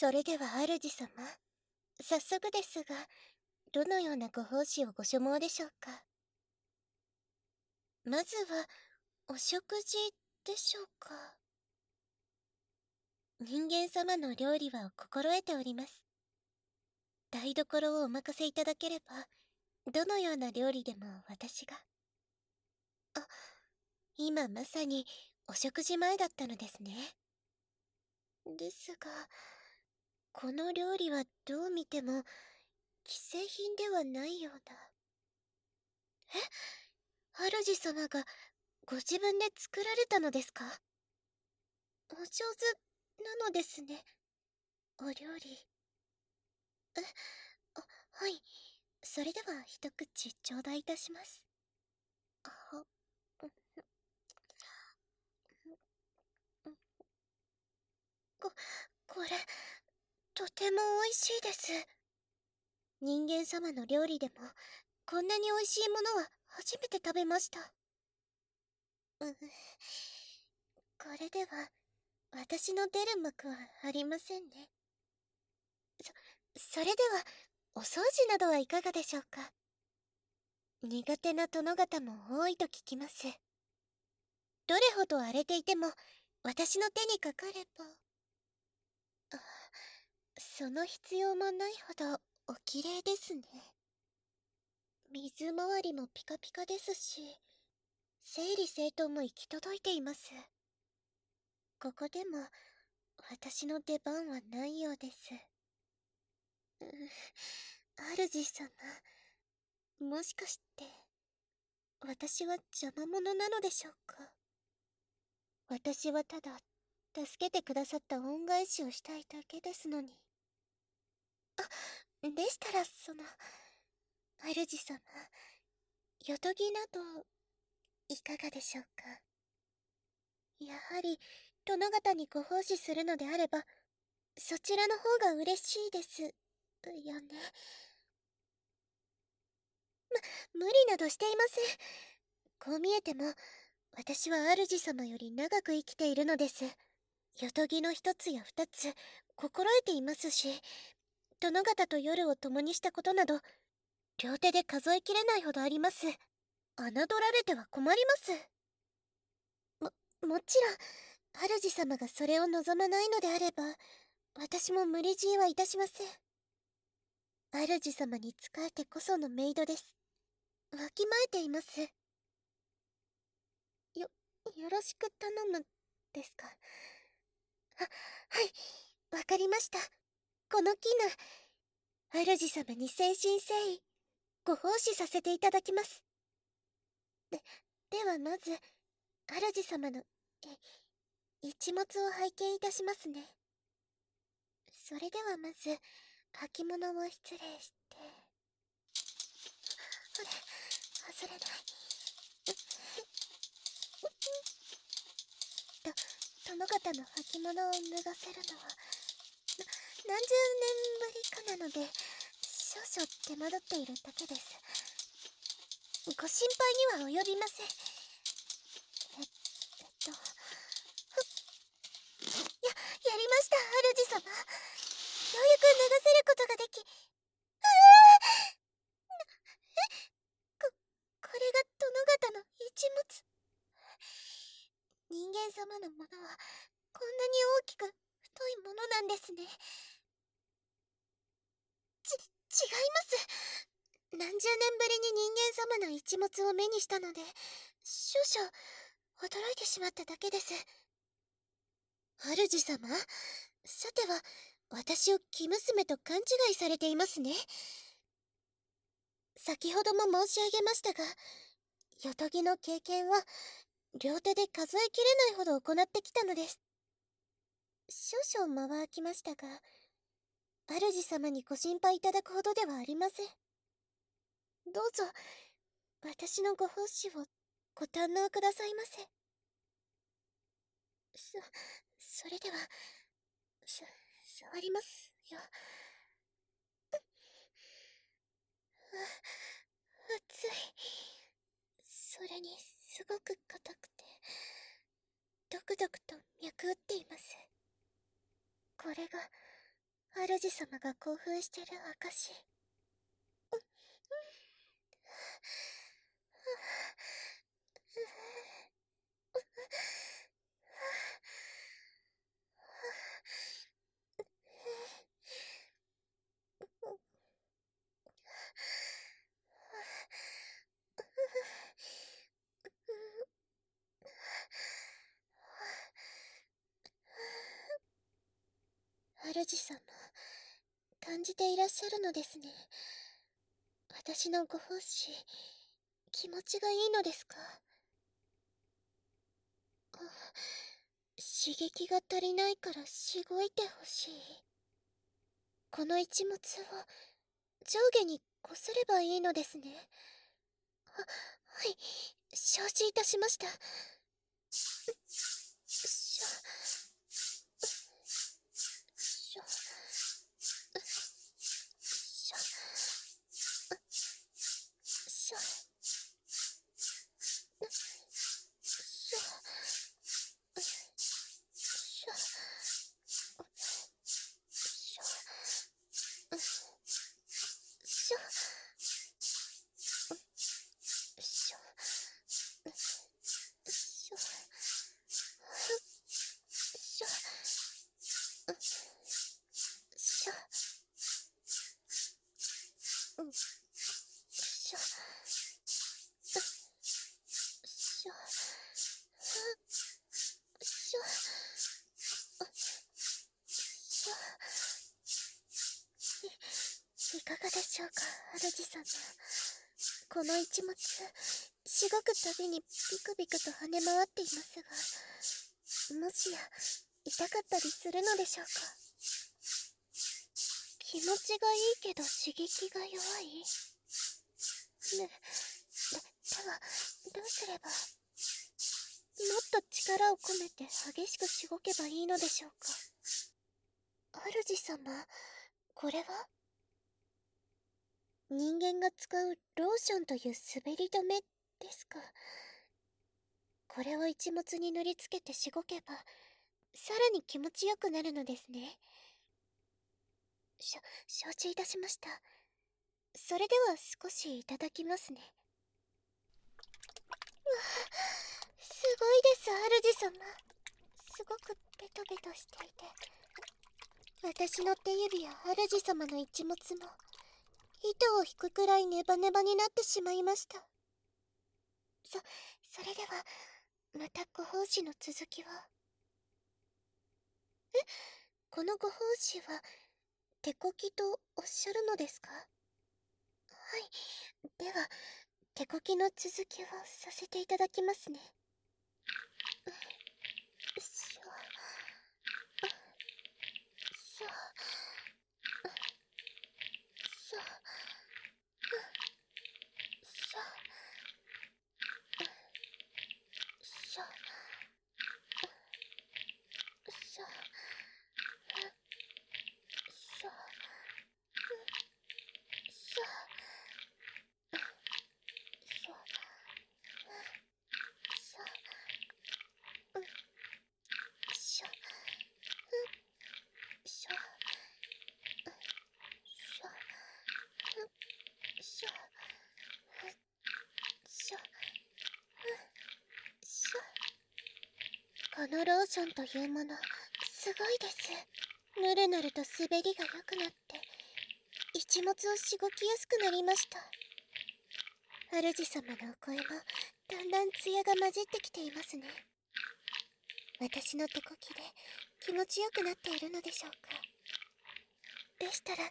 それでは主様、早速ですが、どのようなご奉仕をご所望でしょうか？まずは、お食事でしょうか？人間様の料理は心得ております。台所をお任せいただければ、どのような料理でも私が。あ、今まさにお食事前だったのですね。ですが、この料理はどう見ても、既製品ではないような。え？主様がご自分で作られたのですか？お上手なのですね。お料理。え、あ、はい。それでは一口頂戴いたします。あ、こ、これ、とても美味しいです。人間様の料理でも、こんなに美味しいものは初めて食べました。うん、これでは、私の出る幕はありませんね。そ、それでは、お掃除などはいかがでしょうか？苦手な殿方も多いと聞きます。どれほど荒れていても、私の手にかかれば。その必要もないほどお綺麗ですね。水回りもピカピカですし、整理整頓も行き届いています。ここでも、私の出番はないようです。うん、主様、もしかして、私は邪魔者なのでしょうか？私はただ、助けてくださった恩返しをしたいだけですのに。あ、でしたら、その、主様、よとぎなど、いかがでしょうか？やはり、殿方にご奉仕するのであれば、そちらの方が嬉しいです、よね。ま、無理などしていません。こう見えても、私は主様より長く生きているのです。よとぎの一つや二つ、心得ていますし、殿方と夜を共にしたことなど、両手で数えきれないほどあります。侮られては困ります。も、もちろん、主様がそれを望まないのであれば、私も無理強いはいたしません。主様に仕えてこそのメイドです。わきまえています。よ、よろしく頼む、ですか？は、はい、わかりました。この絹、主様に誠心誠意、ご奉仕させていただきます。で、ではまず、主様の、え、一物を拝見いたしますね。それではまず、履物を失礼して。ほれ、外れない。と、殿方の履物を脱がせるのは、何十年ぶりかなので、少々手間取っているだけです。ご心配には及びません。え、っと、や、やりました、主様。ようやく脱がせることができ、ああえ、こ、これが殿方の一物。人間様のものは、こんなに大きく、太いものなんですね。違います何十年ぶりに人間様の一物を目にしたので、少々、驚いてしまっただけです。主様さては、私を生娘と勘違いされていますね。先ほども申し上げましたが、よとぎの経験は、両手で数えきれないほど行ってきたのです。少々間は空きましたが、主様にご心配いただくほどではありません。どうぞ、私のご奉仕をご堪能くださいませ。そ、それでは、し、触りますよ。熱い。それに、すごく硬くて、ドクドクと脈打っています。これが、主様が興奮してる証。主様、感じていらっしゃるのですね。私のご奉仕、気持ちがいいのですか？刺激が足りないからしごいてほしい。この一物を上下にこすればいいのですね。は、はい、承知いたしました。でしょうか、主様。この一物、しごくたびにビクビクと跳ね回っていますが、もしや、痛かったりするのでしょうか？気持ちがいいけど刺激が弱い？ね、で、では、どうすれば、もっと力を込めて激しくしごけばいいのでしょうか？主様、これは？人間が使うローションという滑り止めですか？これを一物に塗りつけてしごけば、さらに気持ちよくなるのですね。しょ、承知いたしました。それでは少しいただきますね。わあ、すごいです、主様。すごくベトベトしていて。私の手指や主様の一物も、糸を引くくらいネバネバになってしまいました。そ、それでは、またご奉仕の続きは？え、このご奉仕は、手こきとおっしゃるのですか？はい。では、手こきの続きをさせていただきますね。のローションというもの、すごいです。ぬるぬると滑りが良くなって、一物をしごきやすくなりました。主様のお声も、だんだん艶が混じってきていますね。私の手こきで気持ちよくなっているのでしょうか。でしたら、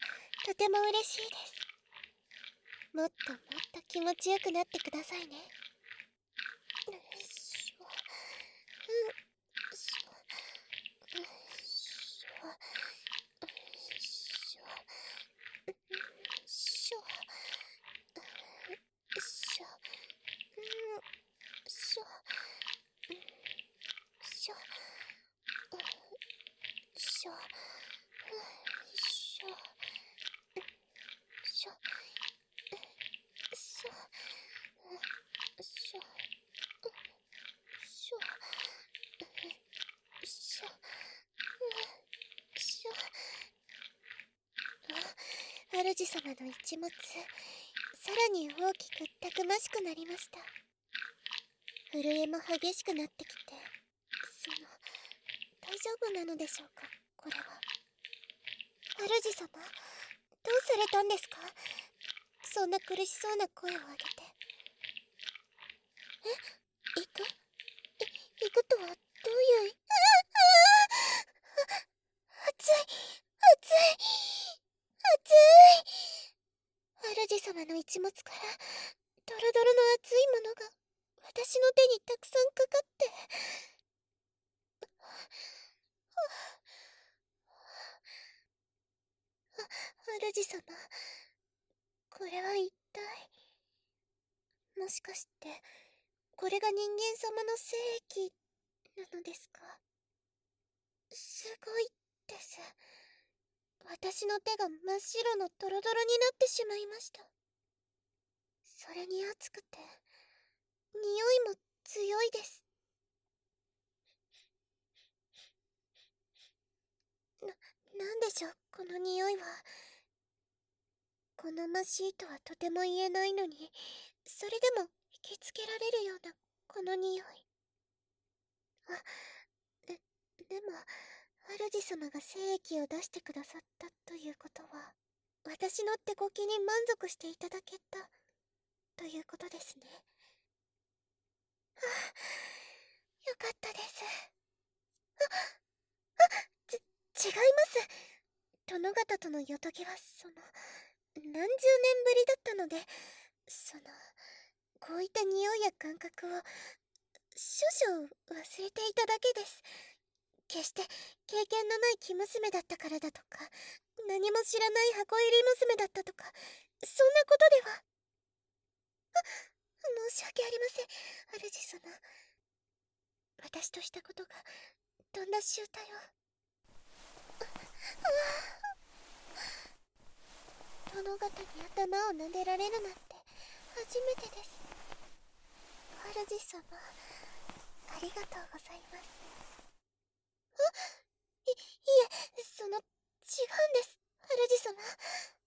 とても嬉しいです。もっともっと気持ちよくなってくださいね。主様の一物。さらに大きくたくましくなりました。震えも激しくなってきてその大丈夫なのでしょうかこれは。主様どうされたんですか？そんな苦しそうな声を上げて。え？行く？行くとはどういう熱い熱い熱い主様の一物からドロドロの熱いものが私の手にたくさんかかって。主様これは一体もしかしてこれが人間様の聖液なのですかすごいです私の手が真っ白のドロドロになってしまいましたそれに熱くて匂いも強いです。な、なんでしょう？この匂いは。好ましいとはとても言えないのにそれでも引きつけられるようなこの匂い。あででも主様が精液を出してくださったということは私の手こきに満足していただけたということですね。あよかったです。ああち違います。殿方とのよとぎはその何十年ぶりだったのでそのこういった匂いや感覚を少々忘れていただけです。決して経験のない生娘だったからだとか何も知らない箱入り娘だったとかそんなことでは。申し訳ありません。主様。私としたことがとんだ醜態を。ああ殿方に頭を撫でられるなんて初めてです。主様ありがとうございます。あいいえその違うんです。主様。